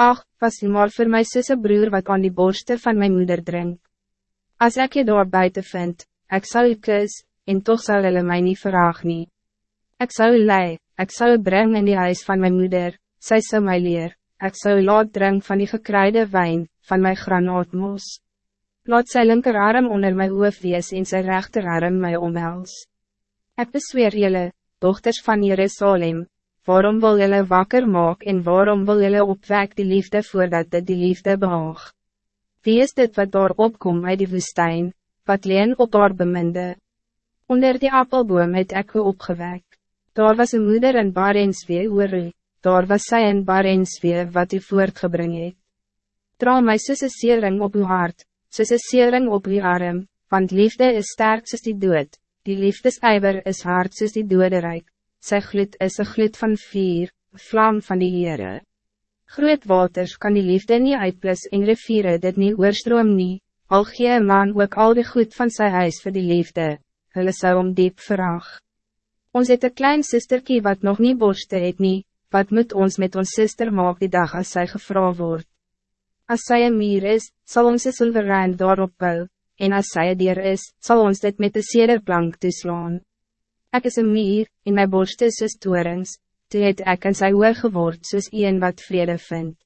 Ach, was u maar voor my susse broer wat aan die borste van mijn moeder drink. Als ik je daar buiten vind, ik zal u kus, en toch zal hulle mij niet vraag nie. Ik zal u lei, ik zal u brengen in die huis van mijn moeder, zij zal mij leer, ik zal u laat drink van die gekruide wijn, van mijn granaatmos. Laat sy linkerarm onder my hoof wees en sy rechterarm my omhels. Ek besweer jylle, dochters van Jerusalem, waarom wil jullie wakker maak en waarom wil jullie opwek die liefde voordat dit die liefde behaag? Wie is dit wat daar opkom uit die woestijn, wat leen op haar beminde? Onder die appelboom het ek u opgewek. Daar was een moeder in Barenswee oor daar was sy in Barenswee wat u voortgebring het. Dra my soos een seering op uw hart, soos een seering op uw arm, want liefde is sterk soos die dood, die liefdesijver is hard soos die doderijk sy gloed is een gloed van vier, vlam van die Heere. Groot waters kan die liefde niet uitplus en riviere dit nie oorstroom nie, al gee een man ook al die goed van sy huis voor die liefde, hulle sou om diep verag. Ons het een klein sisterkie wat nog niet borste het nie, wat moet ons met ons sister maak die dag als zij gevra word. Als zij een mier is, zal onze silverijn daarop bou, en als zij een dier is, zal ons dit met de sederplank toeslaan. Ik is een mier, in mijn borst is soos toerings, toe het ek in sy oor geword soos een wat vrede vindt.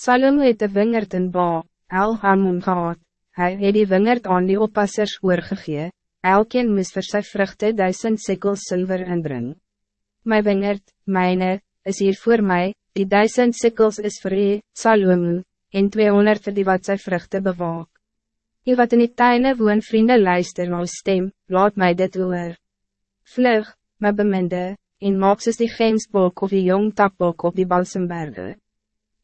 Salomo het de wingerd in ba, El Hamun gehad, hy het die wingerd aan die oppassers oorgegee, elkeen moes vir sy vruchte duisend sikkels zilver inbring. My wingerd, myne, is hier voor mij, die duisend sikkels is voor u, Salomo, en 200 vir die wat sy vruchte bewaak. Je wat in die tuine woon vrienden luister na stem, laat mij dit oor. Vlug, my beminde, en maak soos die gemsbok of die jong takbok op die balsemberge.